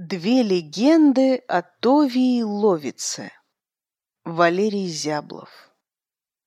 Две легенды о Товии Ловице. Валерий Зяблов.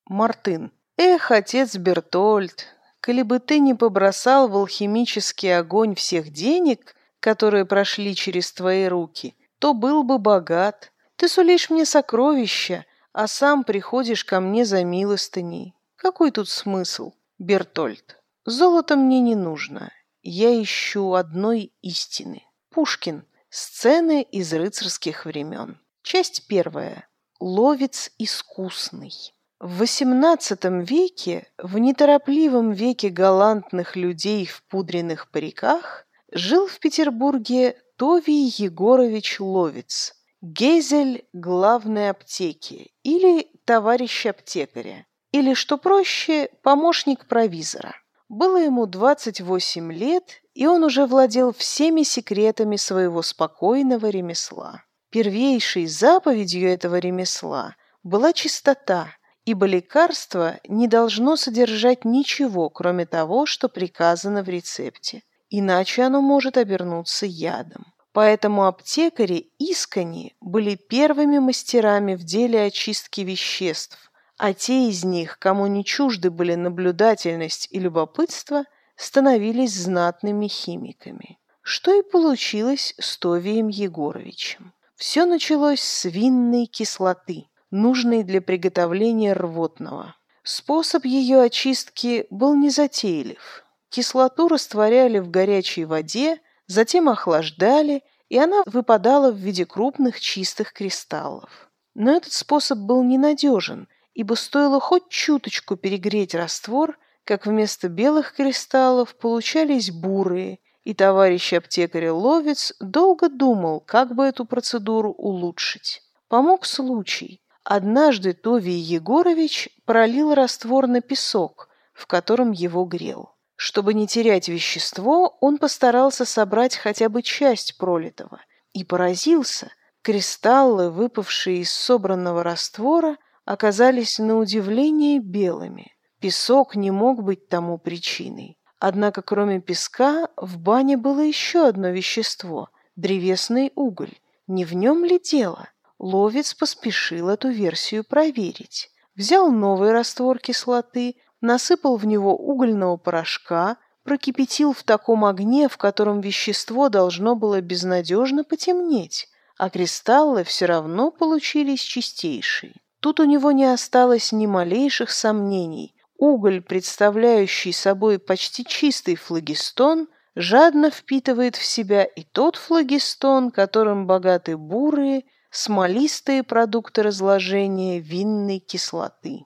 Мартын. Эх, отец Бертольд, коли бы ты не побросал в алхимический огонь всех денег, которые прошли через твои руки, то был бы богат. Ты сулишь мне сокровища, а сам приходишь ко мне за милостыней. Какой тут смысл, Бертольд? Золото мне не нужно. Я ищу одной истины. Пушкин. Сцены из рыцарских времен. Часть первая. Ловец искусный. В XVIII веке, в неторопливом веке галантных людей в пудренных париках, жил в Петербурге Товий Егорович Ловец, Гезель главной аптеки или товарищ аптекаря, или, что проще, помощник провизора. Было ему 28 лет, и он уже владел всеми секретами своего спокойного ремесла. Первейшей заповедью этого ремесла была чистота, ибо лекарство не должно содержать ничего, кроме того, что приказано в рецепте, иначе оно может обернуться ядом. Поэтому аптекари искренне были первыми мастерами в деле очистки веществ, а те из них, кому не чужды были наблюдательность и любопытство – становились знатными химиками. Что и получилось с Товием Егоровичем. Все началось с винной кислоты, нужной для приготовления рвотного. Способ ее очистки был незатейлив. Кислоту растворяли в горячей воде, затем охлаждали, и она выпадала в виде крупных чистых кристаллов. Но этот способ был ненадежен, ибо стоило хоть чуточку перегреть раствор – как вместо белых кристаллов получались бурые, и товарищ аптекарь-ловец долго думал, как бы эту процедуру улучшить. Помог случай. Однажды Товий Егорович пролил раствор на песок, в котором его грел. Чтобы не терять вещество, он постарался собрать хотя бы часть пролитого и поразился. Кристаллы, выпавшие из собранного раствора, оказались на удивление белыми. Песок не мог быть тому причиной. Однако кроме песка в бане было еще одно вещество – древесный уголь. Не в нем ли дело? Ловец поспешил эту версию проверить. Взял новый раствор кислоты, насыпал в него угольного порошка, прокипятил в таком огне, в котором вещество должно было безнадежно потемнеть, а кристаллы все равно получились чистейшие. Тут у него не осталось ни малейших сомнений – Уголь, представляющий собой почти чистый флагистон, жадно впитывает в себя и тот флагистон, которым богаты бурые, смолистые продукты разложения винной кислоты.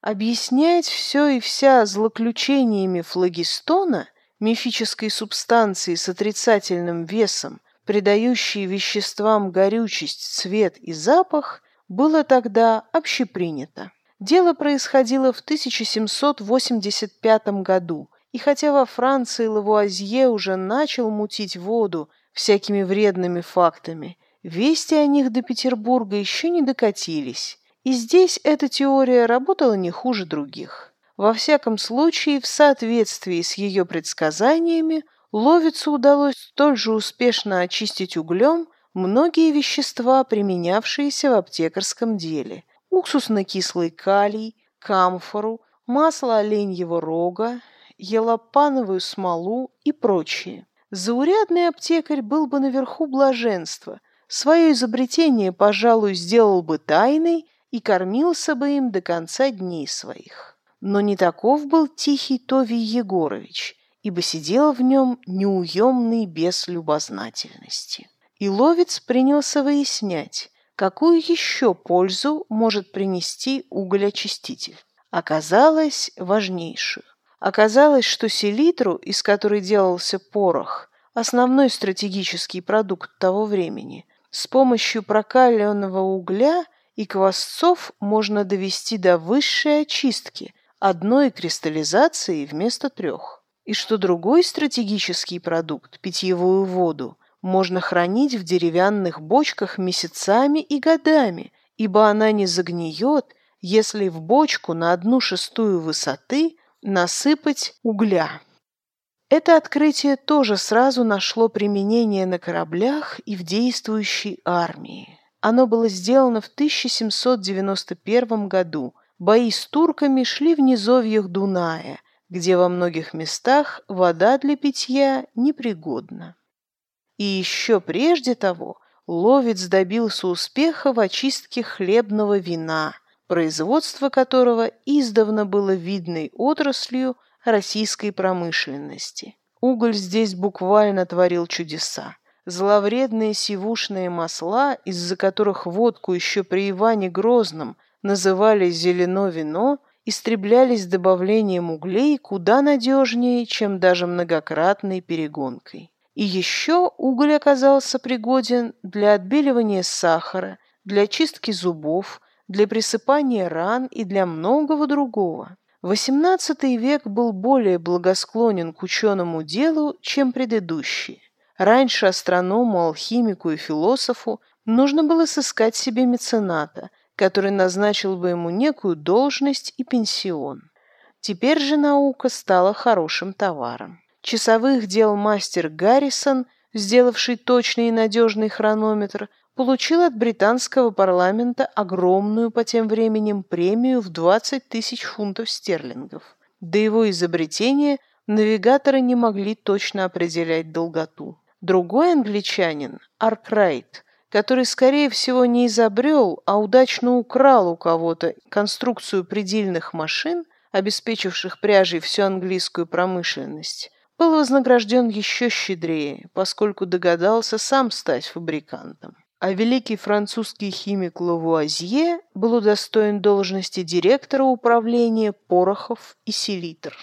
Объяснять все и вся злоключениями флагистона, мифической субстанции с отрицательным весом, придающей веществам горючесть, цвет и запах, было тогда общепринято. Дело происходило в 1785 году, и хотя во Франции Лавуазье уже начал мутить воду всякими вредными фактами, вести о них до Петербурга еще не докатились, и здесь эта теория работала не хуже других. Во всяком случае, в соответствии с ее предсказаниями, Ловицу удалось столь же успешно очистить углем многие вещества, применявшиеся в аптекарском деле – уксусно-кислый калий, камфору, масло оленьего рога, елопановую смолу и прочее. Заурядный аптекарь был бы наверху блаженства, свое изобретение, пожалуй, сделал бы тайной и кормился бы им до конца дней своих. Но не таков был тихий Товий Егорович, ибо сидел в нем неуемный без любознательности. И ловец принялся выяснять, какую еще пользу может принести уголь-очиститель. Оказалось важнейшую. Оказалось, что селитру, из которой делался порох, основной стратегический продукт того времени, с помощью прокаленного угля и квасцов можно довести до высшей очистки, одной кристаллизации вместо трех. И что другой стратегический продукт, питьевую воду, можно хранить в деревянных бочках месяцами и годами, ибо она не загниет, если в бочку на одну шестую высоты насыпать угля. Это открытие тоже сразу нашло применение на кораблях и в действующей армии. Оно было сделано в 1791 году. Бои с турками шли в низовьях Дуная, где во многих местах вода для питья непригодна. И еще прежде того Ловец добился успеха в очистке хлебного вина, производство которого издавна было видной отраслью российской промышленности. Уголь здесь буквально творил чудеса. Зловредные сивушные масла, из-за которых водку еще при Иване Грозном называли «зелено вино», истреблялись добавлением углей куда надежнее, чем даже многократной перегонкой. И еще уголь оказался пригоден для отбеливания сахара, для чистки зубов, для присыпания ран и для многого другого. XVIII век был более благосклонен к ученому делу, чем предыдущий. Раньше астроному, алхимику и философу нужно было сыскать себе мецената, который назначил бы ему некую должность и пенсион. Теперь же наука стала хорошим товаром. Часовых дел мастер Гаррисон, сделавший точный и надежный хронометр, получил от британского парламента огромную по тем временем премию в 20 тысяч фунтов стерлингов. До его изобретения навигаторы не могли точно определять долготу. Другой англичанин, Аркрайт, который, скорее всего, не изобрел, а удачно украл у кого-то конструкцию предельных машин, обеспечивших пряжей всю английскую промышленность, был вознагражден еще щедрее, поскольку догадался сам стать фабрикантом а великий французский химик Лавуазье был удостоен должности директора управления порохов и селитр.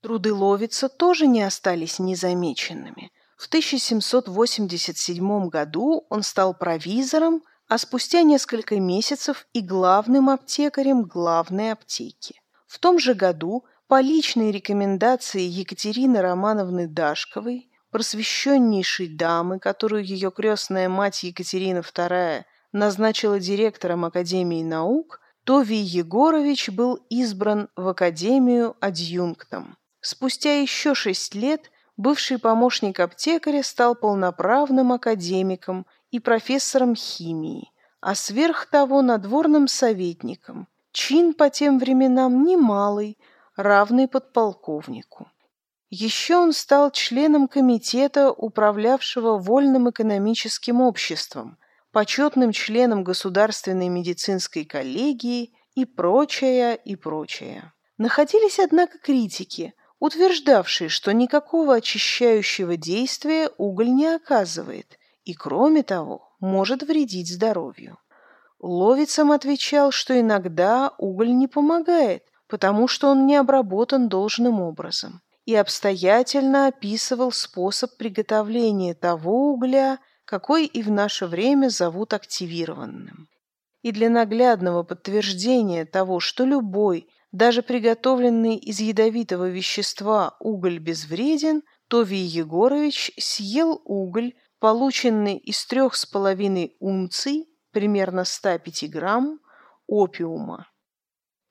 Труды Ловица тоже не остались незамеченными. В 1787 году он стал провизором, а спустя несколько месяцев и главным аптекарем главной аптеки. В том же году по личной рекомендации Екатерины Романовны Дашковой просвещеннейшей дамы, которую ее крестная мать Екатерина II назначила директором Академии наук, Товий Егорович был избран в Академию адъюнктом. Спустя еще шесть лет бывший помощник аптекаря стал полноправным академиком и профессором химии, а сверх того надворным советником. Чин по тем временам немалый, равный подполковнику. Еще он стал членом комитета, управлявшего Вольным экономическим обществом, почетным членом Государственной медицинской коллегии и прочее, и прочее. Находились, однако, критики, утверждавшие, что никакого очищающего действия уголь не оказывает и, кроме того, может вредить здоровью. Ловицам отвечал, что иногда уголь не помогает, потому что он не обработан должным образом и обстоятельно описывал способ приготовления того угля, какой и в наше время зовут активированным. И для наглядного подтверждения того, что любой, даже приготовленный из ядовитого вещества уголь безвреден, Товий Егорович съел уголь, полученный из трех с половиной унций, примерно 105 грамм, опиума.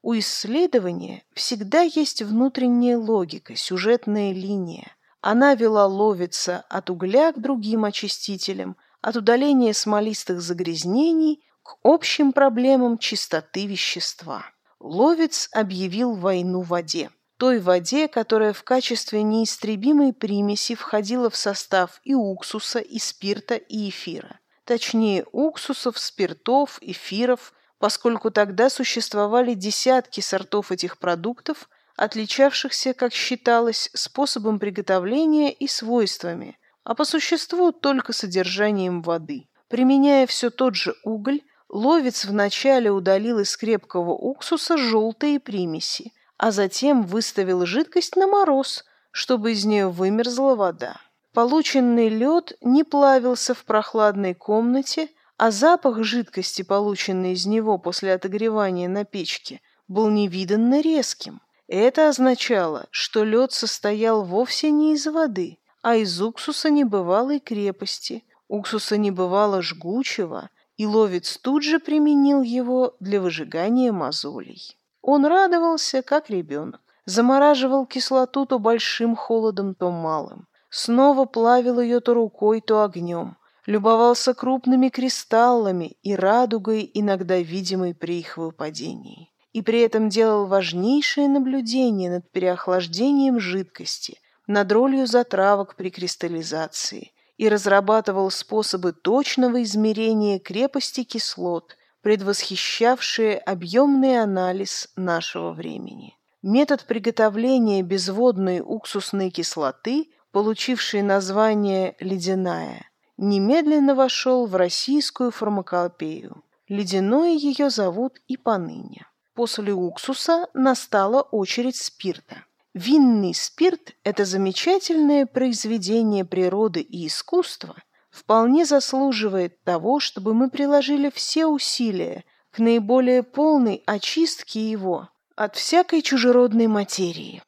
У исследования всегда есть внутренняя логика, сюжетная линия. Она вела ловиться от угля к другим очистителям, от удаления смолистых загрязнений к общим проблемам чистоты вещества. Ловец объявил войну воде. Той воде, которая в качестве неистребимой примеси входила в состав и уксуса, и спирта, и эфира. Точнее, уксусов, спиртов, эфиров – поскольку тогда существовали десятки сортов этих продуктов, отличавшихся, как считалось, способом приготовления и свойствами, а по существу только содержанием воды. Применяя все тот же уголь, ловец вначале удалил из крепкого уксуса желтые примеси, а затем выставил жидкость на мороз, чтобы из нее вымерзла вода. Полученный лед не плавился в прохладной комнате, а запах жидкости, полученный из него после отогревания на печке, был невиданно резким. Это означало, что лед состоял вовсе не из воды, а из уксуса небывалой крепости, уксуса небывало жгучего, и ловец тут же применил его для выжигания мозолей. Он радовался, как ребенок. замораживал кислоту то большим холодом, то малым, снова плавил ее то рукой, то огнем, любовался крупными кристаллами и радугой, иногда видимой при их выпадении, и при этом делал важнейшие наблюдения над переохлаждением жидкости, над ролью затравок при кристаллизации и разрабатывал способы точного измерения крепости кислот, предвосхищавшие объемный анализ нашего времени. Метод приготовления безводной уксусной кислоты, получивший название «ледяная», немедленно вошел в российскую фармакопею. Ледяной ее зовут и поныне. После уксуса настала очередь спирта. Винный спирт – это замечательное произведение природы и искусства, вполне заслуживает того, чтобы мы приложили все усилия к наиболее полной очистке его от всякой чужеродной материи.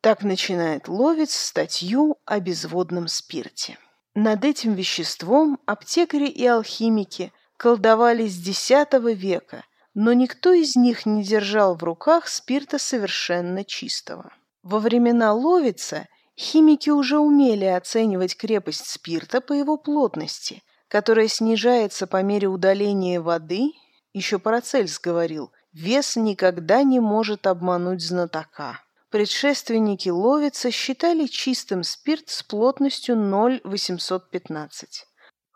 Так начинает Ловец статью о безводном спирте. Над этим веществом аптекари и алхимики колдовали с X века, но никто из них не держал в руках спирта совершенно чистого. Во времена Ловица химики уже умели оценивать крепость спирта по его плотности, которая снижается по мере удаления воды, еще Парацельс говорил, вес никогда не может обмануть знатока. Предшественники Ловица считали чистым спирт с плотностью 0,815.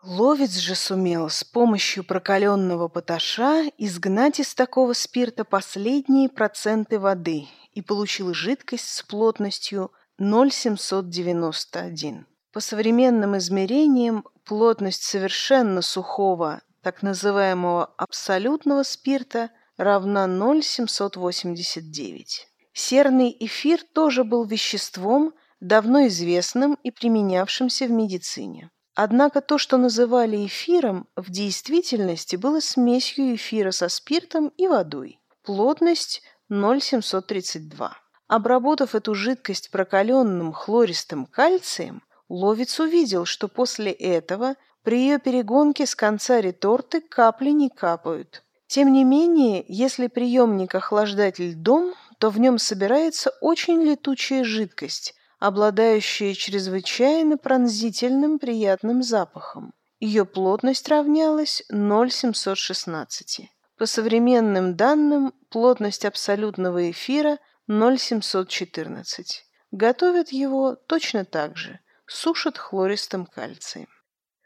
Ловец же сумел с помощью прокаленного поташа изгнать из такого спирта последние проценты воды и получил жидкость с плотностью 0,791. По современным измерениям плотность совершенно сухого, так называемого абсолютного спирта равна 0,789. Серный эфир тоже был веществом, давно известным и применявшимся в медицине. Однако то, что называли эфиром, в действительности было смесью эфира со спиртом и водой. Плотность 0,732. Обработав эту жидкость прокаленным хлористым кальцием, ловец увидел, что после этого при ее перегонке с конца реторты капли не капают. Тем не менее, если приемник охлаждать льдом, то в нем собирается очень летучая жидкость, обладающая чрезвычайно пронзительным приятным запахом. Ее плотность равнялась 0,716. По современным данным, плотность абсолютного эфира 0,714. Готовят его точно так же, сушат хлористым кальцием.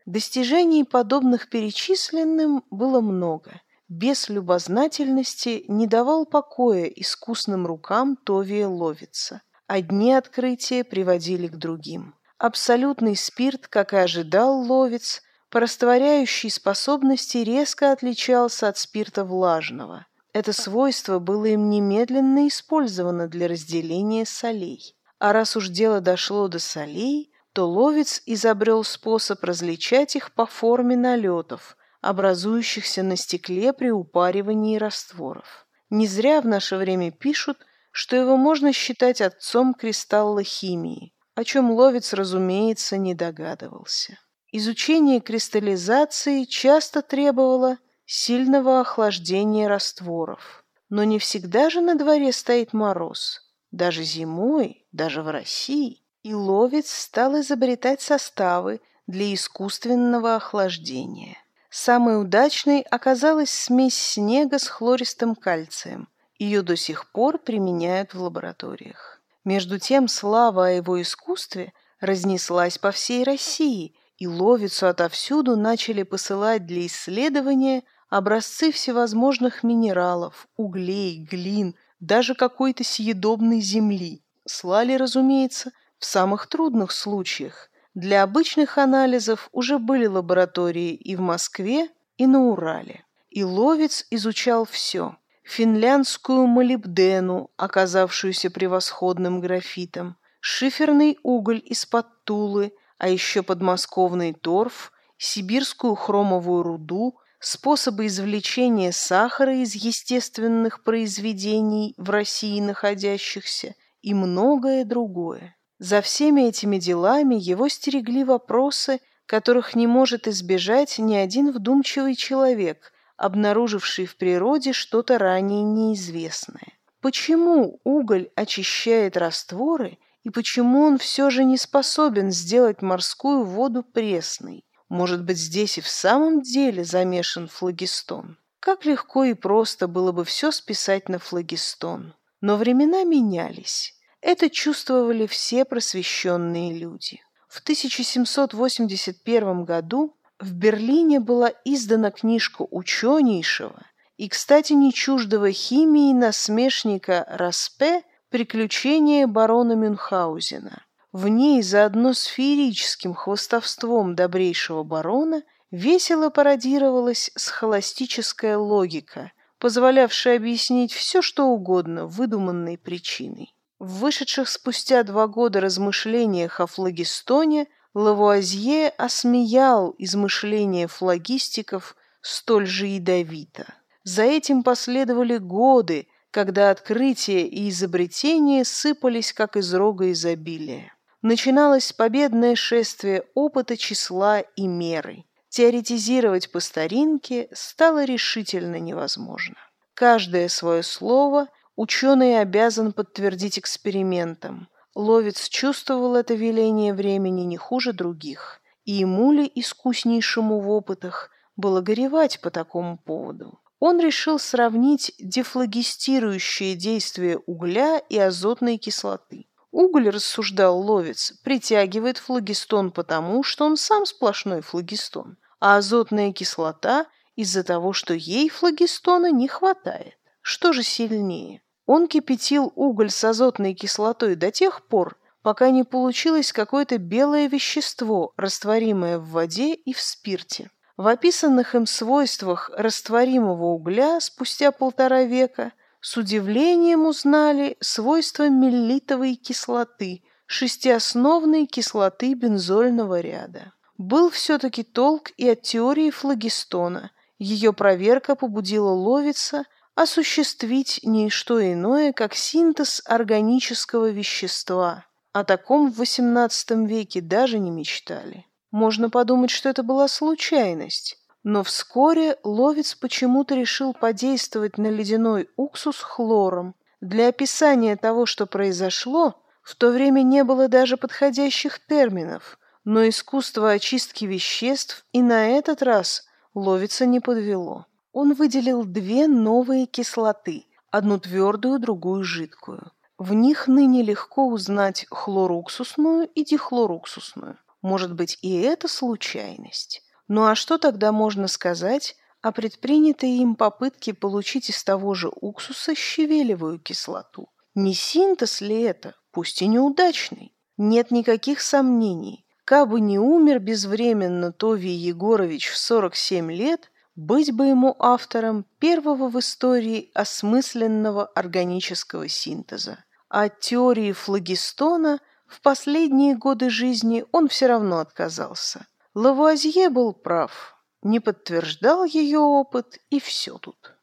Достижений, подобных перечисленным, было много – без любознательности не давал покоя искусным рукам Товия Ловица. Одни открытия приводили к другим. Абсолютный спирт, как и ожидал Ловец, по растворяющей способности резко отличался от спирта влажного. Это свойство было им немедленно использовано для разделения солей. А раз уж дело дошло до солей, то Ловец изобрел способ различать их по форме налетов – образующихся на стекле при упаривании растворов. Не зря в наше время пишут, что его можно считать отцом кристалла химии, о чем Ловец, разумеется, не догадывался. Изучение кристаллизации часто требовало сильного охлаждения растворов. Но не всегда же на дворе стоит мороз. Даже зимой, даже в России. И Ловец стал изобретать составы для искусственного охлаждения. Самой удачной оказалась смесь снега с хлористым кальцием. Ее до сих пор применяют в лабораториях. Между тем слава о его искусстве разнеслась по всей России, и ловицу отовсюду начали посылать для исследования образцы всевозможных минералов, углей, глин, даже какой-то съедобной земли. Слали, разумеется, в самых трудных случаях, для обычных анализов уже были лаборатории и в Москве, и на Урале. И Ловец изучал все. Финляндскую молибдену, оказавшуюся превосходным графитом, шиферный уголь из-под Тулы, а еще подмосковный торф, сибирскую хромовую руду, способы извлечения сахара из естественных произведений в России находящихся и многое другое. За всеми этими делами его стерегли вопросы, которых не может избежать ни один вдумчивый человек, обнаруживший в природе что-то ранее неизвестное. Почему уголь очищает растворы и почему он все же не способен сделать морскую воду пресной? Может быть, здесь и в самом деле замешан флагистон? Как легко и просто было бы все списать на флагистон. Но времена менялись. Это чувствовали все просвещенные люди. В 1781 году в Берлине была издана книжка ученейшего и, кстати, не чуждого химии насмешника Распе «Приключения барона Мюнхгаузена». В ней заодно с феерическим хвостовством добрейшего барона весело пародировалась схоластическая логика, позволявшая объяснить все, что угодно выдуманной причиной. В вышедших спустя два года размышлениях о флагистоне Лавуазье осмеял измышления флагистиков столь же ядовито. За этим последовали годы, когда открытия и изобретения сыпались, как из рога изобилия. Начиналось победное шествие опыта числа и меры. Теоретизировать по старинке стало решительно невозможно. Каждое свое слово – Ученый обязан подтвердить экспериментом. Ловец чувствовал это веление времени не хуже других, и ему ли, искуснейшему в опытах, было горевать по такому поводу. Он решил сравнить дефлагистирующие действия угля и азотной кислоты. Уголь, рассуждал ловец, притягивает флагистон потому, что он сам сплошной флагистон, а азотная кислота из-за того, что ей флагистона не хватает. Что же сильнее? Он кипятил уголь с азотной кислотой до тех пор, пока не получилось какое-то белое вещество, растворимое в воде и в спирте. В описанных им свойствах растворимого угля спустя полтора века с удивлением узнали свойства меллитовой кислоты, шестиосновной кислоты бензольного ряда. Был все-таки толк и от теории флагистона. Ее проверка побудила ловиться – осуществить не что иное, как синтез органического вещества. О таком в XVIII веке даже не мечтали. Можно подумать, что это была случайность. Но вскоре ловец почему-то решил подействовать на ледяной уксус хлором. Для описания того, что произошло, в то время не было даже подходящих терминов, но искусство очистки веществ и на этот раз ловица не подвело. Он выделил две новые кислоты, одну твердую, другую жидкую. В них ныне легко узнать хлоруксусную и дихлоруксусную. Может быть, и это случайность. Ну а что тогда можно сказать о предпринятой им попытке получить из того же уксуса щавелевую кислоту? Не синтез ли это, пусть и неудачный? Нет никаких сомнений. Кабы не умер безвременно Товий Егорович в 47 лет, быть бы ему автором первого в истории осмысленного органического синтеза. А от теории флагистона в последние годы жизни он все равно отказался. Лавуазье был прав, не подтверждал ее опыт, и все тут.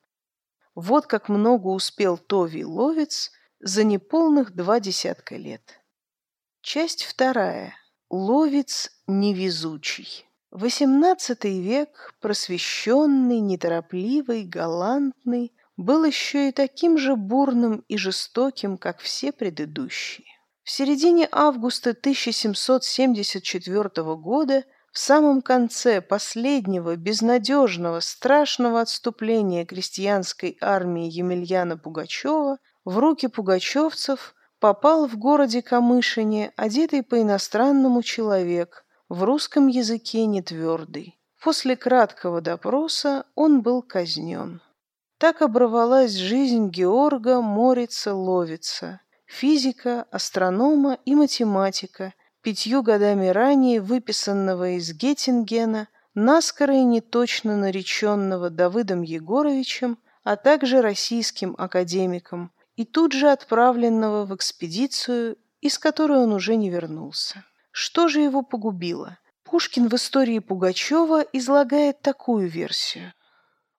Вот как много успел Тови Ловец за неполных два десятка лет. Часть вторая. Ловец невезучий. XVIII век, просвещенный, неторопливый, галантный, был еще и таким же бурным и жестоким, как все предыдущие. В середине августа 1774 года, в самом конце последнего, безнадежного, страшного отступления крестьянской армии Емельяна Пугачева, в руки пугачевцев попал в городе Камышине, одетый по-иностранному человек – в русском языке не твердый. После краткого допроса он был казнен. Так оборвалась жизнь Георга Морица-Ловица, физика, астронома и математика, пятью годами ранее выписанного из Геттингена, наскоро и неточно нареченного Давыдом Егоровичем, а также российским академиком, и тут же отправленного в экспедицию, из которой он уже не вернулся. Что же его погубило? Пушкин в истории Пугачева излагает такую версию.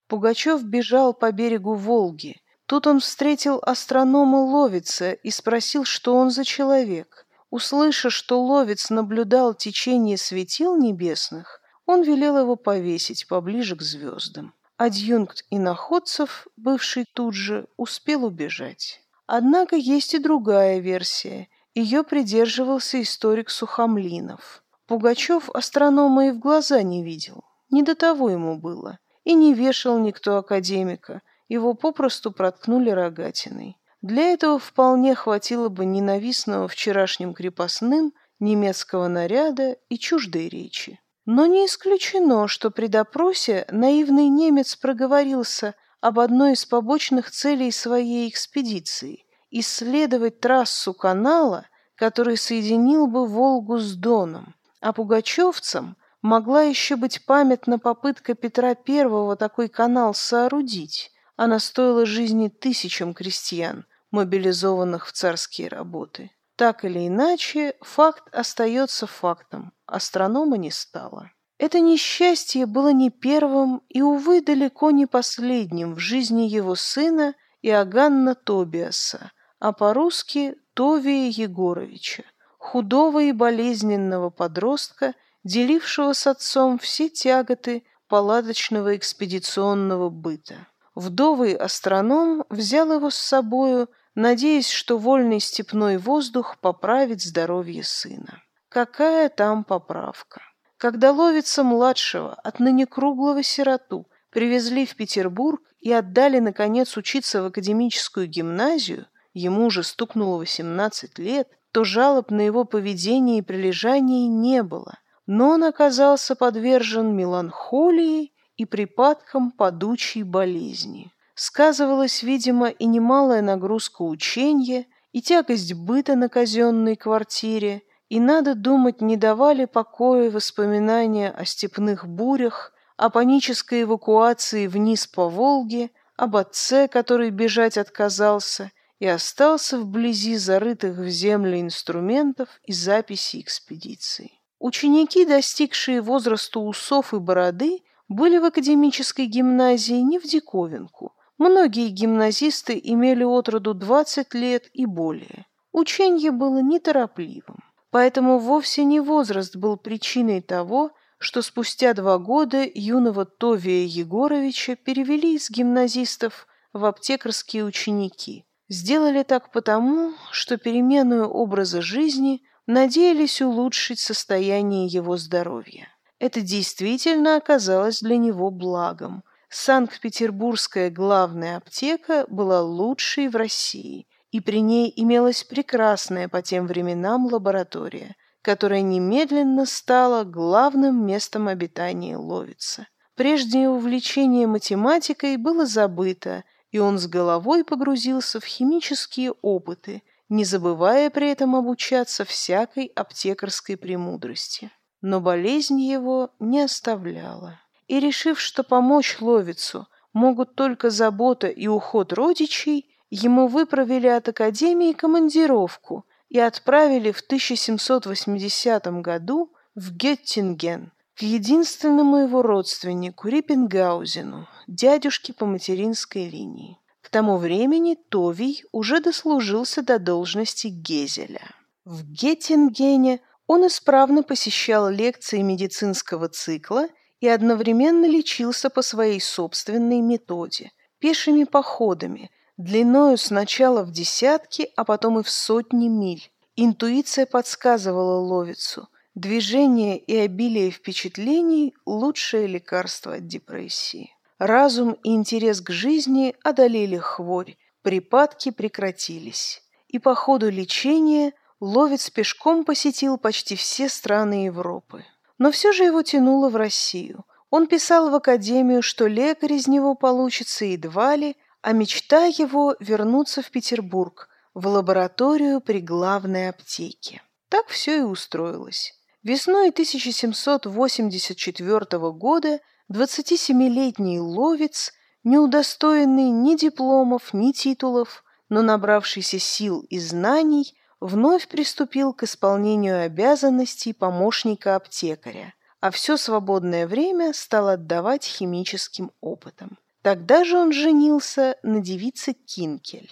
Пугачев бежал по берегу Волги. Тут он встретил астронома Ловица и спросил, что он за человек. Услыша, что Ловец наблюдал течение светил небесных, он велел его повесить поближе к звездам. Адъюнкт иноходцев, бывший тут же, успел убежать. Однако есть и другая версия. Ее придерживался историк Сухомлинов. Пугачев астронома и в глаза не видел. Не до того ему было. И не вешал никто академика. Его попросту проткнули рогатиной. Для этого вполне хватило бы ненавистного вчерашним крепостным немецкого наряда и чуждой речи. Но не исключено, что при допросе наивный немец проговорился об одной из побочных целей своей экспедиции – исследовать трассу канала, который соединил бы Волгу с Доном. А пугачевцам могла еще быть памятна попытка Петра I такой канал соорудить. Она стоила жизни тысячам крестьян, мобилизованных в царские работы. Так или иначе, факт остается фактом. Астронома не стало. Это несчастье было не первым и, увы, далеко не последним в жизни его сына Иоганна Тобиаса, а по-русски Товия Егоровича, худого и болезненного подростка, делившего с отцом все тяготы палаточного экспедиционного быта. Вдовый астроном взял его с собою надеясь, что вольный степной воздух поправит здоровье сына. Какая там поправка? Когда ловица младшего, отныне круглого сироту, привезли в Петербург и отдали, наконец, учиться в академическую гимназию, ему уже стукнуло 18 лет, то жалоб на его поведение и прилежание не было, но он оказался подвержен меланхолии и припадкам падучей болезни. Сказывалась, видимо, и немалая нагрузка ученья, и тягость быта на казенной квартире, и, надо думать, не давали покоя воспоминания о степных бурях, о панической эвакуации вниз по Волге, об отце, который бежать отказался и остался вблизи зарытых в землю инструментов и записей экспедиции. Ученики, достигшие возраста усов и бороды, были в академической гимназии не в диковинку – Многие гимназисты имели от роду 20 лет и более. Учение было неторопливым, поэтому вовсе не возраст был причиной того, что спустя два года юного Товия Егоровича перевели из гимназистов в аптекарские ученики. Сделали так потому, что переменную образа жизни надеялись улучшить состояние его здоровья. Это действительно оказалось для него благом – Санкт-Петербургская главная аптека была лучшей в России, и при ней имелась прекрасная по тем временам лаборатория, которая немедленно стала главным местом обитания Ловица. Прежнее увлечение математикой было забыто, и он с головой погрузился в химические опыты, не забывая при этом обучаться всякой аптекарской премудрости. Но болезнь его не оставляла и, решив, что помочь Ловицу могут только забота и уход родичей, ему выправили от Академии командировку и отправили в 1780 году в Геттинген к единственному его родственнику Риппенгаузену, дядюшке по материнской линии. К тому времени Товий уже дослужился до должности Гезеля. В Геттингене он исправно посещал лекции медицинского цикла и одновременно лечился по своей собственной методе, пешими походами, длиною сначала в десятки, а потом и в сотни миль. Интуиция подсказывала ловицу. Движение и обилие впечатлений – лучшее лекарство от депрессии. Разум и интерес к жизни одолели хворь, припадки прекратились. И по ходу лечения ловец пешком посетил почти все страны Европы. Но все же его тянуло в Россию. Он писал в академию, что лекарь из него получится едва ли, а мечта его вернуться в Петербург, в лабораторию при главной аптеке. Так все и устроилось. Весной 1784 года 27-летний ловец, не удостоенный ни дипломов, ни титулов, но набравшийся сил и знаний, вновь приступил к исполнению обязанностей помощника аптекаря, а все свободное время стал отдавать химическим опытам. Тогда же он женился на девице Кинкель.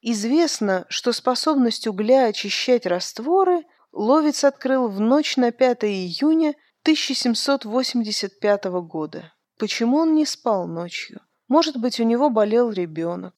Известно, что способность угля очищать растворы Ловец открыл в ночь на 5 июня 1785 года. Почему он не спал ночью? Может быть, у него болел ребенок.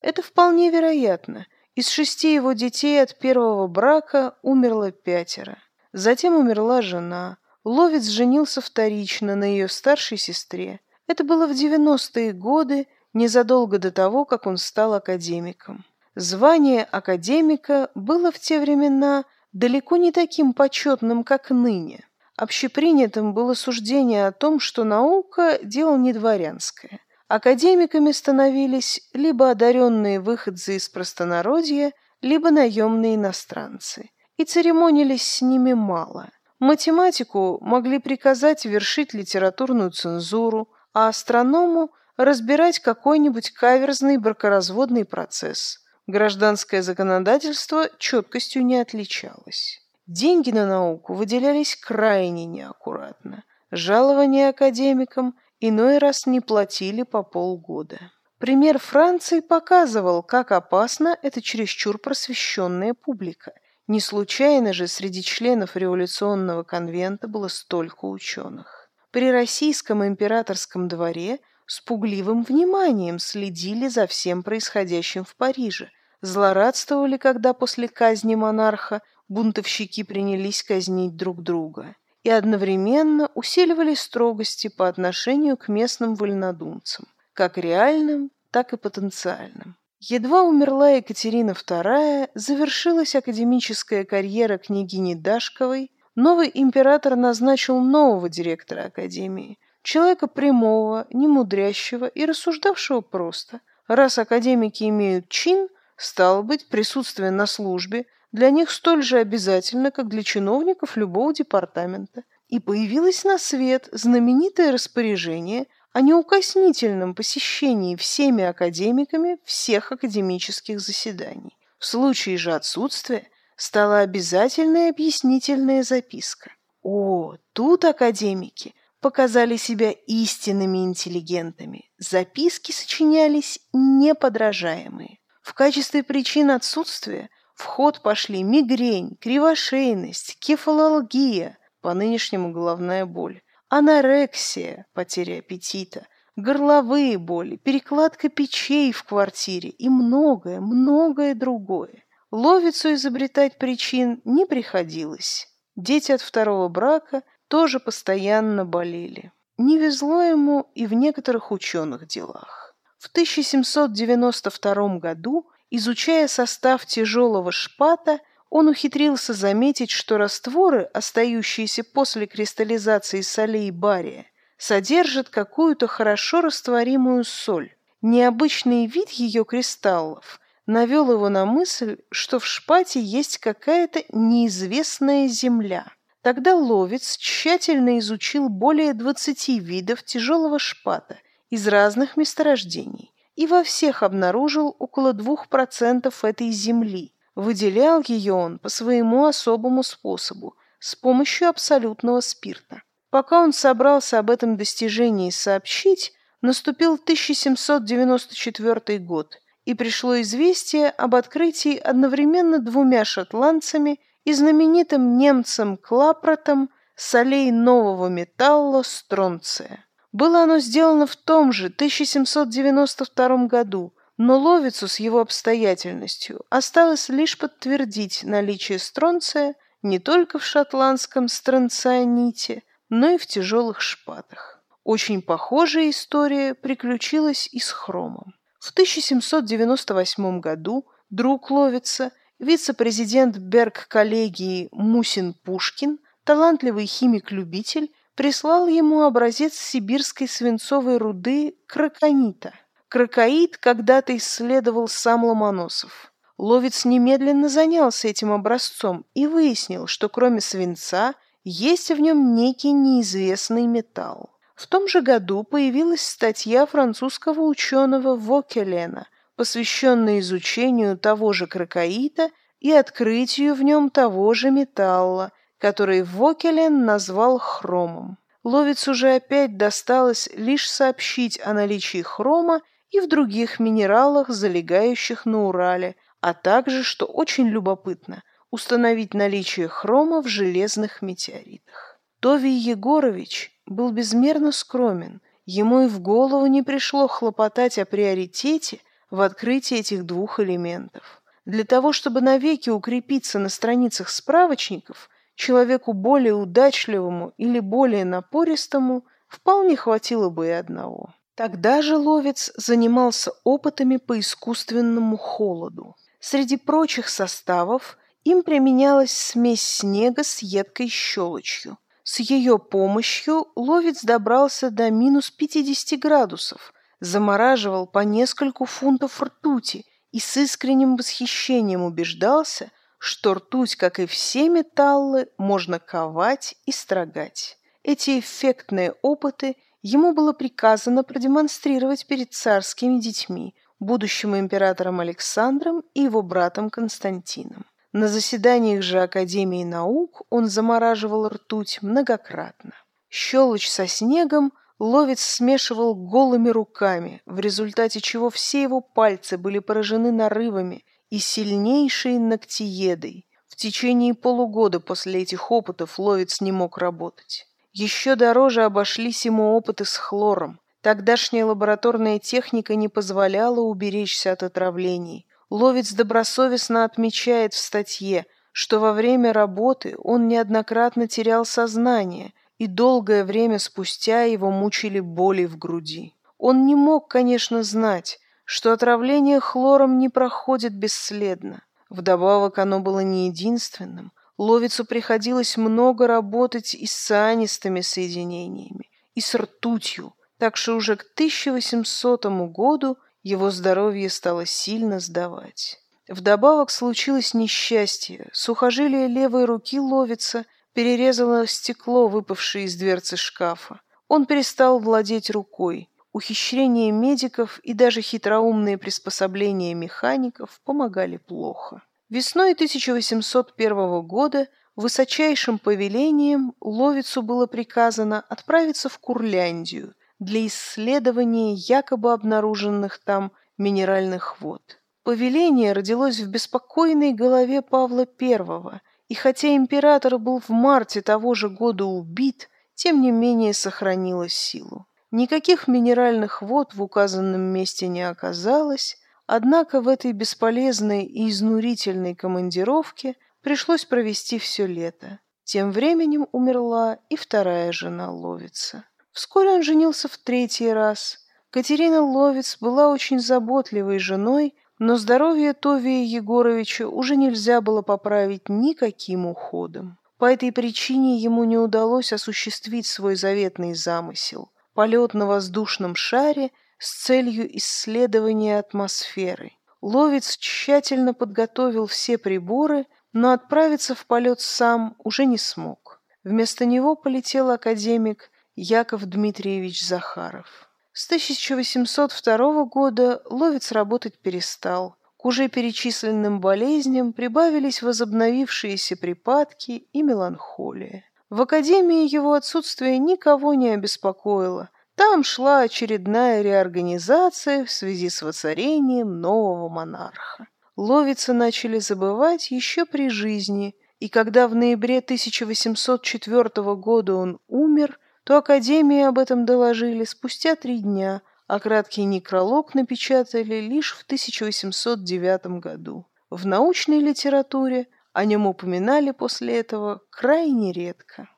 Это вполне вероятно – Из шести его детей от первого брака умерло пятеро. Затем умерла жена. Ловец женился вторично на ее старшей сестре. Это было в 90-е годы, незадолго до того, как он стал академиком. Звание академика было в те времена далеко не таким почетным, как ныне. Общепринятым было суждение о том, что наука – дело не дворянское. Академиками становились либо одаренные выходцы из простонародья, либо наемные иностранцы. И церемонились с ними мало. Математику могли приказать вершить литературную цензуру, а астроному разбирать какой-нибудь каверзный бракоразводный процесс. Гражданское законодательство четкостью не отличалось. Деньги на науку выделялись крайне неаккуратно. Жалования академикам иной раз не платили по полгода. Пример Франции показывал, как опасна эта чересчур просвещенная публика. Не случайно же среди членов революционного конвента было столько ученых. При российском императорском дворе с пугливым вниманием следили за всем происходящим в Париже, злорадствовали, когда после казни монарха бунтовщики принялись казнить друг друга и одновременно усиливали строгости по отношению к местным вольнодумцам, как реальным, так и потенциальным. Едва умерла Екатерина II, завершилась академическая карьера княгини Дашковой, новый император назначил нового директора Академии, человека прямого, немудрящего и рассуждавшего просто. Раз академики имеют чин, стало быть, присутствие на службе для них столь же обязательно, как для чиновников любого департамента. И появилось на свет знаменитое распоряжение о неукоснительном посещении всеми академиками всех академических заседаний. В случае же отсутствия стала обязательная объяснительная записка. О, тут академики показали себя истинными интеллигентами. Записки сочинялись неподражаемые. В качестве причин отсутствия в ход пошли мигрень, кривошейность, кефалалгия, по-нынешнему головная боль, анорексия, потеря аппетита, горловые боли, перекладка печей в квартире и многое, многое другое. Ловицу изобретать причин не приходилось. Дети от второго брака тоже постоянно болели. Не везло ему и в некоторых ученых делах. В 1792 году Изучая состав тяжелого шпата, он ухитрился заметить, что растворы, остающиеся после кристаллизации солей бария, содержат какую-то хорошо растворимую соль. Необычный вид ее кристаллов навел его на мысль, что в шпате есть какая-то неизвестная земля. Тогда ловец тщательно изучил более 20 видов тяжелого шпата из разных месторождений и во всех обнаружил около двух процентов этой земли. Выделял ее он по своему особому способу, с помощью абсолютного спирта. Пока он собрался об этом достижении сообщить, наступил 1794 год, и пришло известие об открытии одновременно двумя шотландцами и знаменитым немцем Клапротом солей нового металла стронция. Было оно сделано в том же 1792 году, но Ловицу с его обстоятельностью осталось лишь подтвердить наличие стронция не только в шотландском стронцианите, но и в тяжелых шпатах. Очень похожая история приключилась и с хромом. В 1798 году друг Ловица, вице-президент Берг-коллегии Мусин Пушкин, талантливый химик-любитель, прислал ему образец сибирской свинцовой руды краконита. Кракоид когда-то исследовал сам Ломоносов. Ловец немедленно занялся этим образцом и выяснил, что кроме свинца есть в нем некий неизвестный металл. В том же году появилась статья французского ученого Вокелена, посвященная изучению того же кракоита и открытию в нем того же металла, который Вокелен назвал хромом. Ловец уже опять досталось лишь сообщить о наличии хрома и в других минералах, залегающих на Урале, а также, что очень любопытно, установить наличие хрома в железных метеоритах. Товий Егорович был безмерно скромен, ему и в голову не пришло хлопотать о приоритете в открытии этих двух элементов. Для того, чтобы навеки укрепиться на страницах справочников, человеку более удачливому или более напористому вполне хватило бы и одного. Тогда же ловец занимался опытами по искусственному холоду. Среди прочих составов им применялась смесь снега с едкой щелочью. С ее помощью ловец добрался до минус 50 градусов, замораживал по нескольку фунтов ртути и с искренним восхищением убеждался, что ртуть, как и все металлы, можно ковать и строгать. Эти эффектные опыты ему было приказано продемонстрировать перед царскими детьми, будущим императором Александром и его братом Константином. На заседаниях же Академии наук он замораживал ртуть многократно. Щелочь со снегом ловец смешивал голыми руками, в результате чего все его пальцы были поражены нарывами и сильнейшей ногтиедой. В течение полугода после этих опытов ловец не мог работать. Еще дороже обошлись ему опыты с хлором. Тогдашняя лабораторная техника не позволяла уберечься от отравлений. Ловец добросовестно отмечает в статье, что во время работы он неоднократно терял сознание, и долгое время спустя его мучили боли в груди. Он не мог, конечно, знать, что отравление хлором не проходит бесследно. Вдобавок оно было не единственным. Ловицу приходилось много работать и с цианистыми соединениями, и с ртутью, так что уже к 1800 году его здоровье стало сильно сдавать. Вдобавок случилось несчастье. Сухожилие левой руки ловится, перерезало стекло, выпавшее из дверцы шкафа. Он перестал владеть рукой. Ухищрения медиков и даже хитроумные приспособления механиков помогали плохо. Весной 1801 года высочайшим повелением Ловицу было приказано отправиться в Курляндию, для исследования якобы обнаруженных там минеральных вод. Повеление родилось в беспокойной голове Павла I, и хотя император был в марте того же года убит, тем не менее сохранило силу. Никаких минеральных вод в указанном месте не оказалось, однако в этой бесполезной и изнурительной командировке пришлось провести все лето. Тем временем умерла и вторая жена Ловица. Вскоре он женился в третий раз. Катерина Ловец была очень заботливой женой, но здоровье Товия Егоровича уже нельзя было поправить никаким уходом. По этой причине ему не удалось осуществить свой заветный замысел – полет на воздушном шаре с целью исследования атмосферы. Ловец тщательно подготовил все приборы, но отправиться в полет сам уже не смог. Вместо него полетел академик Яков Дмитриевич Захаров. С 1802 года ловец работать перестал. К уже перечисленным болезням прибавились возобновившиеся припадки и меланхолия. В академии его отсутствие никого не обеспокоило. Там шла очередная реорганизация в связи с воцарением нового монарха. Ловица начали забывать еще при жизни, и когда в ноябре 1804 года он умер – то Академии об этом доложили спустя три дня, а краткий некролог напечатали лишь в 1809 году. В научной литературе о нем упоминали после этого крайне редко.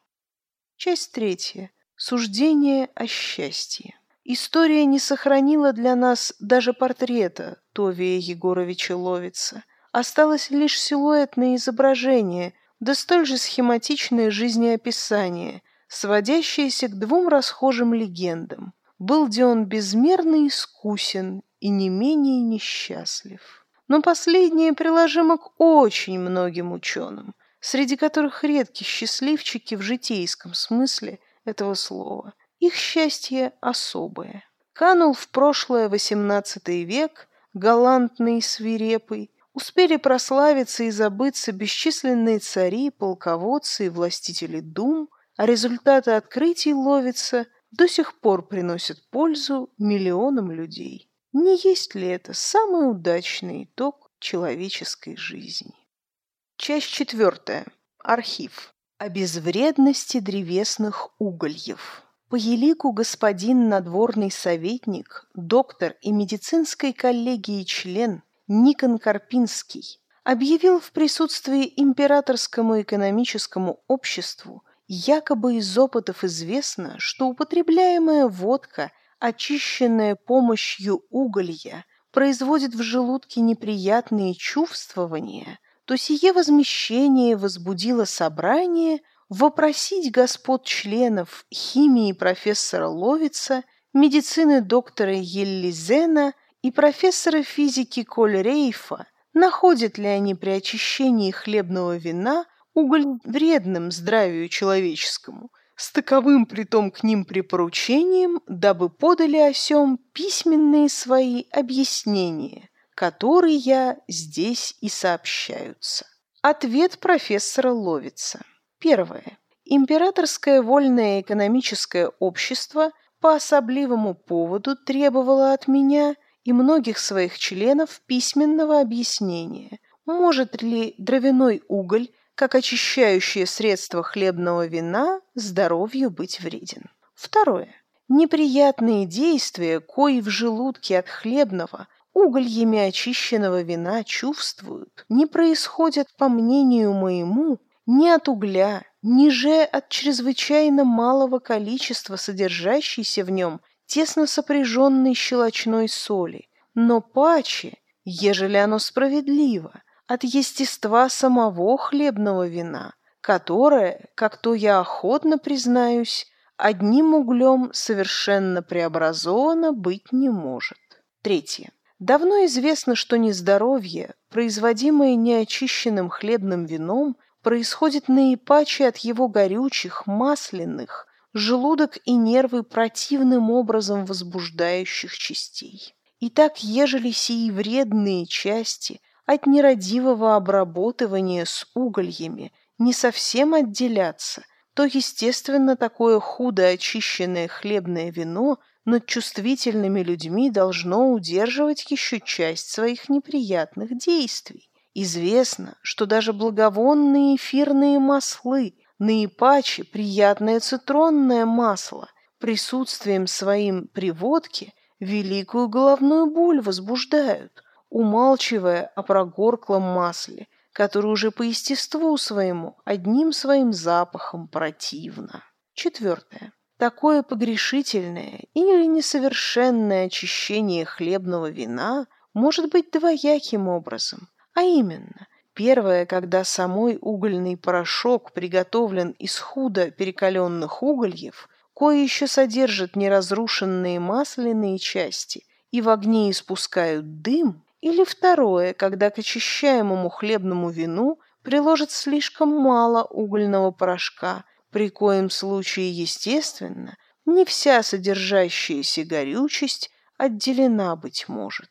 Часть третья. Суждение о счастье. История не сохранила для нас даже портрета Товия Егоровича Ловица. Осталось лишь силуэтное изображение, да столь же схематичное жизнеописание – сводящаяся к двум расхожим легендам. Был где он безмерно искусен и не менее несчастлив. Но последнее приложимо к очень многим ученым, среди которых редкие счастливчики в житейском смысле этого слова. Их счастье особое. Канул в прошлое XVIII век, галантный и свирепый, успели прославиться и забыться бесчисленные цари, полководцы и властители дум – а результаты открытий ловится до сих пор приносят пользу миллионам людей. Не есть ли это самый удачный итог человеческой жизни? Часть четвертая. Архив. О безвредности древесных угольев. По елику господин надворный советник, доктор и медицинской коллегии член, Никон Карпинский объявил в присутствии императорскому экономическому обществу, якобы из опытов известно, что употребляемая водка, очищенная помощью уголья, производит в желудке неприятные чувствования, то сие возмещение возбудило собрание вопросить господ членов химии профессора Ловица, медицины доктора Еллизена и профессора физики Коль Рейфа находят ли они при очищении хлебного вина уголь вредным здравию человеческому, с таковым притом к ним припоручением, дабы подали о сем письменные свои объяснения, которые здесь и сообщаются. Ответ профессора Ловица. Первое. Императорское вольное экономическое общество по особливому поводу требовало от меня и многих своих членов письменного объяснения, может ли дровяной уголь, как очищающее средство хлебного вина, здоровью быть вреден. Второе. Неприятные действия, кои в желудке от хлебного, угольями очищенного вина чувствуют, не происходят, по мнению моему, ни от угля, ни же от чрезвычайно малого количества содержащейся в нем тесно сопряженной щелочной соли, но паче, ежели оно справедливо, от естества самого хлебного вина, которое, как то я охотно признаюсь, одним углем совершенно преобразовано быть не может. Третье. Давно известно, что нездоровье, производимое неочищенным хлебным вином, происходит наипаче от его горючих, масляных, желудок и нервы противным образом возбуждающих частей. Итак, ежели сии вредные части от нерадивого обработывания с угольями не совсем отделятся, то, естественно, такое худо очищенное хлебное вино над чувствительными людьми должно удерживать еще часть своих неприятных действий. Известно, что даже благовонные эфирные маслы, наипаче приятное цитронное масло, присутствием своим при водке великую головную боль возбуждают, умалчивая о прогорклом масле, которое уже по естеству своему одним своим запахом противно. Четвертое. Такое погрешительное или несовершенное очищение хлебного вина может быть двояким образом, а именно, первое, когда самой угольный порошок приготовлен из худо перекаленных угольев, кое еще содержат неразрушенные масляные части и в огне испускают дым, или второе, когда к очищаемому хлебному вину приложат слишком мало угольного порошка, при коем случае, естественно, не вся содержащаяся горючесть отделена, быть может.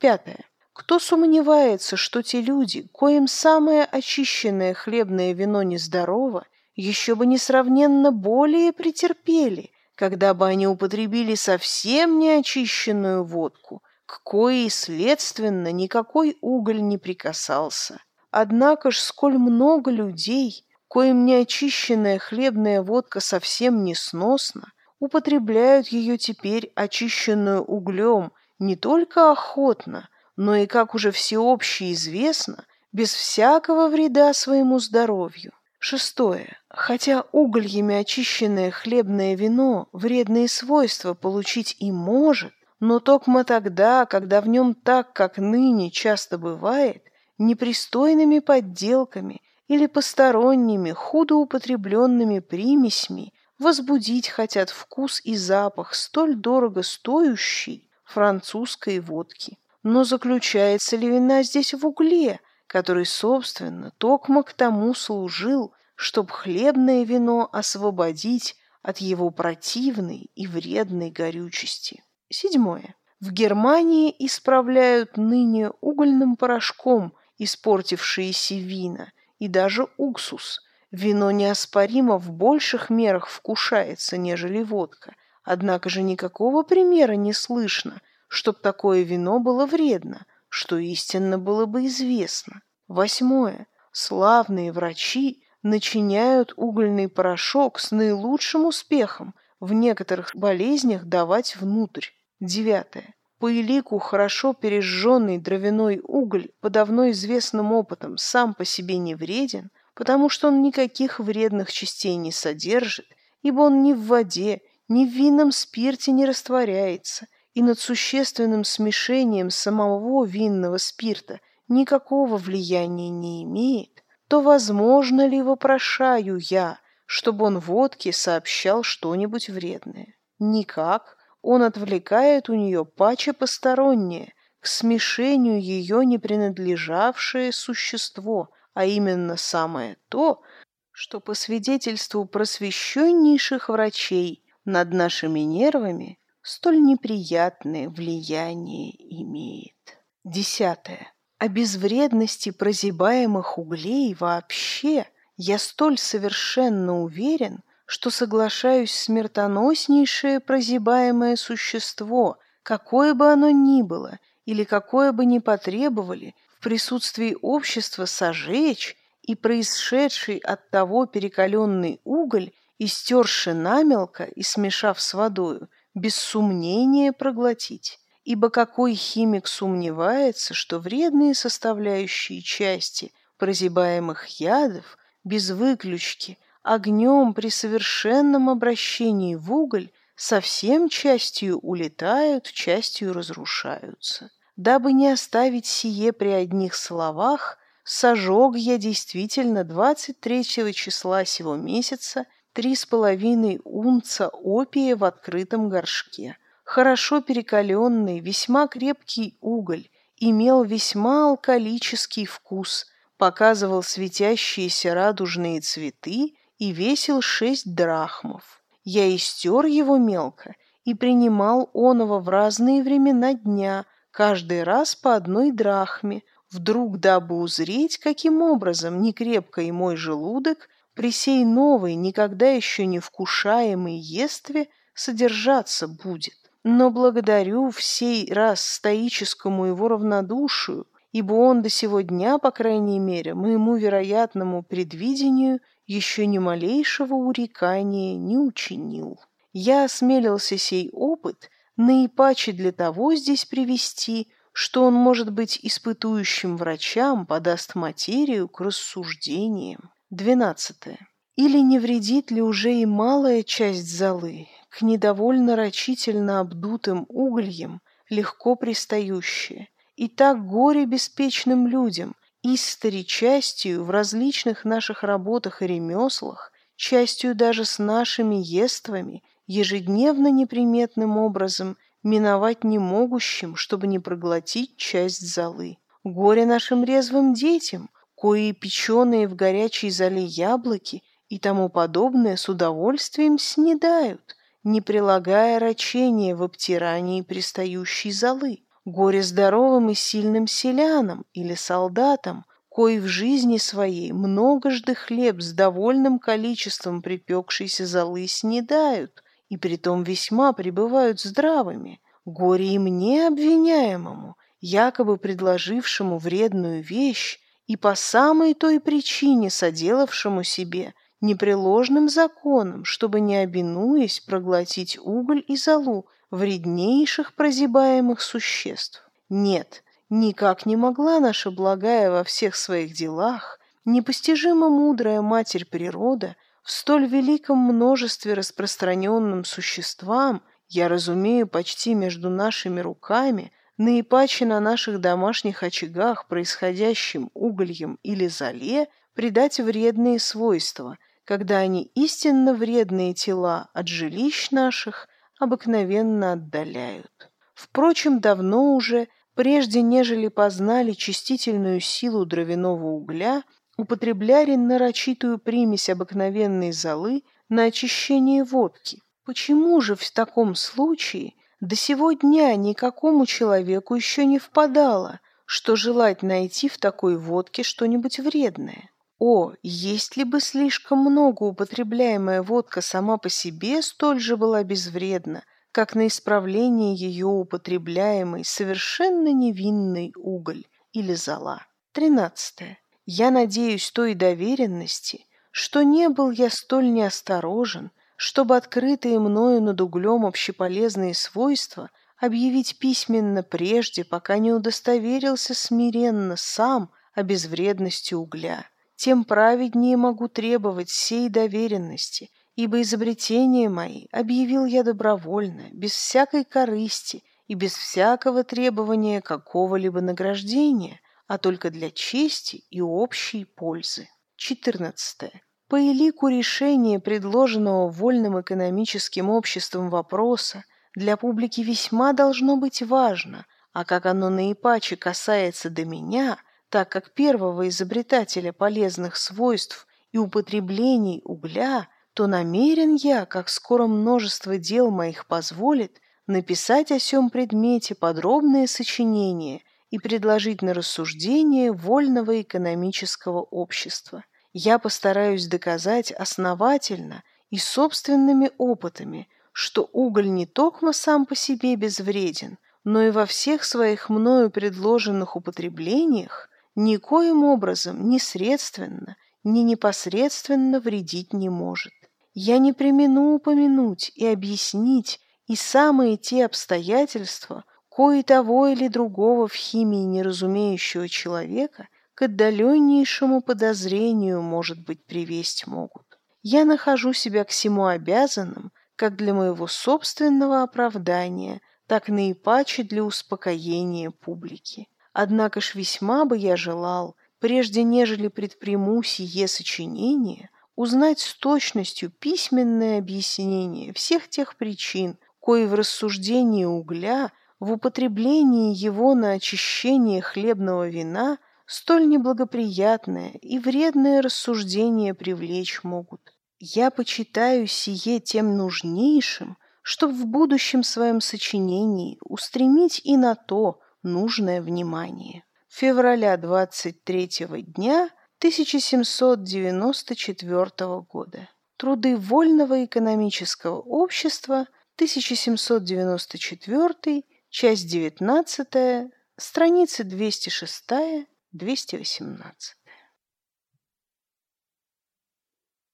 Пятое. Кто сомневается, что те люди, коим самое очищенное хлебное вино нездорово, еще бы несравненно более претерпели, когда бы они употребили совсем неочищенную водку, к коей, следственно, никакой уголь не прикасался. Однако ж, сколь много людей, коим неочищенная хлебная водка совсем несносна, употребляют ее теперь очищенную углем не только охотно, но и, как уже всеобще известно, без всякого вреда своему здоровью. Шестое. Хотя угольями очищенное хлебное вино вредные свойства получить и может, но токмо тогда, когда в нем так, как ныне часто бывает, непристойными подделками или посторонними, худо употребленными примесьми возбудить хотят вкус и запах столь дорого стоящей французской водки. Но заключается ли вина здесь в угле, который, собственно, токмо к тому служил, чтоб хлебное вино освободить от его противной и вредной горючести? Седьмое. В Германии исправляют ныне угольным порошком испортившиеся вина и даже уксус. Вино неоспоримо в больших мерах вкушается, нежели водка. Однако же никакого примера не слышно, чтоб такое вино было вредно, что истинно было бы известно. Восьмое. Славные врачи начиняют угольный порошок с наилучшим успехом в некоторых болезнях давать внутрь. Девятое. по элику хорошо пережженный дровяной уголь по давно известным опытам сам по себе не вреден, потому что он никаких вредных частей не содержит, ибо он ни в воде, ни в винном спирте не растворяется, и над существенным смешением самого винного спирта никакого влияния не имеет, то возможно ли, вопрошаю я, чтобы он водке сообщал что-нибудь вредное? Никак. Он отвлекает у нее паче постороннее, к смешению ее не принадлежавшее существо, а именно самое то, что по свидетельству просвещеннейших врачей над нашими нервами столь неприятное влияние имеет. Десятое. О безвредности прозябаемых углей вообще я столь совершенно уверен, что соглашаюсь смертоноснейшее прозябаемое существо, какое бы оно ни было или какое бы ни потребовали, в присутствии общества сожечь и происшедший от того перекаленный уголь, истерши намелко и смешав с водою, без сомнения проглотить. Ибо какой химик сомневается, что вредные составляющие части прозябаемых ядов без выключки огнем при совершенном обращении в уголь совсем частью улетают, частью разрушаются. Дабы не оставить сие при одних словах, сожег я действительно 23 числа сего месяца три с половиной унца опия в открытом горшке – хорошо перекаленный, весьма крепкий уголь, имел весьма алкалический вкус, показывал светящиеся радужные цветы и весил шесть драхмов. Я истер его мелко и принимал оного в разные времена дня, каждый раз по одной драхме, вдруг дабы узреть, каким образом некрепкий мой желудок при сей новой, никогда еще не вкушаемой естве содержаться будет но благодарю всей раз стоическому его равнодушию, ибо он до сего дня, по крайней мере, моему вероятному предвидению еще ни малейшего урекания не учинил. Я осмелился сей опыт наипаче для того здесь привести, что он, может быть, испытующим врачам подаст материю к рассуждениям. Двенадцатое. Или не вредит ли уже и малая часть золы, к недовольно рачительно обдутым угольям легко пристающие. И так горе беспечным людям, истори частью в различных наших работах и ремеслах, частью даже с нашими ествами, ежедневно неприметным образом миновать не могущим, чтобы не проглотить часть золы. Горе нашим резвым детям, кои печеные в горячей зале яблоки и тому подобное с удовольствием снедают, не прилагая рачения в обтирании пристающей золы. Горе здоровым и сильным селянам или солдатам, кои в жизни своей многожды хлеб с довольным количеством припекшейся золы снедают, и притом весьма пребывают здравыми. Горе и мне обвиняемому, якобы предложившему вредную вещь, и по самой той причине соделавшему себе – непреложным законом, чтобы, не обинуясь, проглотить уголь и золу вреднейших прозябаемых существ. Нет, никак не могла наша благая во всех своих делах, непостижимо мудрая Матерь Природа в столь великом множестве распространенным существам, я разумею, почти между нашими руками, наипаче на наших домашних очагах, происходящим угольем или золе, придать вредные свойства, когда они истинно вредные тела от жилищ наших обыкновенно отдаляют. Впрочем, давно уже, прежде нежели познали чистительную силу дровяного угля, употребляли нарочитую примесь обыкновенной золы на очищение водки. Почему же в таком случае до сего дня никакому человеку еще не впадало, что желать найти в такой водке что-нибудь вредное? О, есть ли бы слишком много употребляемая водка сама по себе столь же была безвредна, как на исправление ее употребляемый совершенно невинный уголь или зола. Тринадцатое. Я надеюсь той доверенности, что не был я столь неосторожен, чтобы открытые мною над углем общеполезные свойства объявить письменно прежде, пока не удостоверился смиренно сам о безвредности угля. Тем праведнее могу требовать сей доверенности, ибо изобретения мои объявил я добровольно, без всякой корысти и без всякого требования какого-либо награждения, а только для чести и общей пользы. 14. По элику решения предложенного вольным экономическим обществом вопроса для публики весьма должно быть важно, а как оно наипаче касается до меня, так как первого изобретателя полезных свойств и употреблений угля, то намерен я, как скоро множество дел моих позволит, написать о сём предмете подробное сочинение и предложить на рассуждение вольного экономического общества. Я постараюсь доказать основательно и собственными опытами, что уголь не токмо сам по себе безвреден, но и во всех своих мною предложенных употреблениях никоим образом ни средственно, ни непосредственно вредить не может. Я не примену упомянуть и объяснить и самые те обстоятельства, кои того или другого в химии неразумеющего человека к отдаленнейшему подозрению, может быть, привесть могут. Я нахожу себя к всему обязанным, как для моего собственного оправдания, так наипаче для успокоения публики. Однако ж весьма бы я желал, прежде нежели предприму сие сочинение, узнать с точностью письменное объяснение всех тех причин, кои в рассуждении угля, в употреблении его на очищение хлебного вина столь неблагоприятное и вредное рассуждение привлечь могут. Я почитаю сие тем нужнейшим, чтобы в будущем своем сочинении устремить и на то нужное внимание. Февраля 23 дня 1794 года. Труды Вольного экономического общества, 1794, часть 19, страницы 206-218.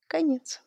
Конец.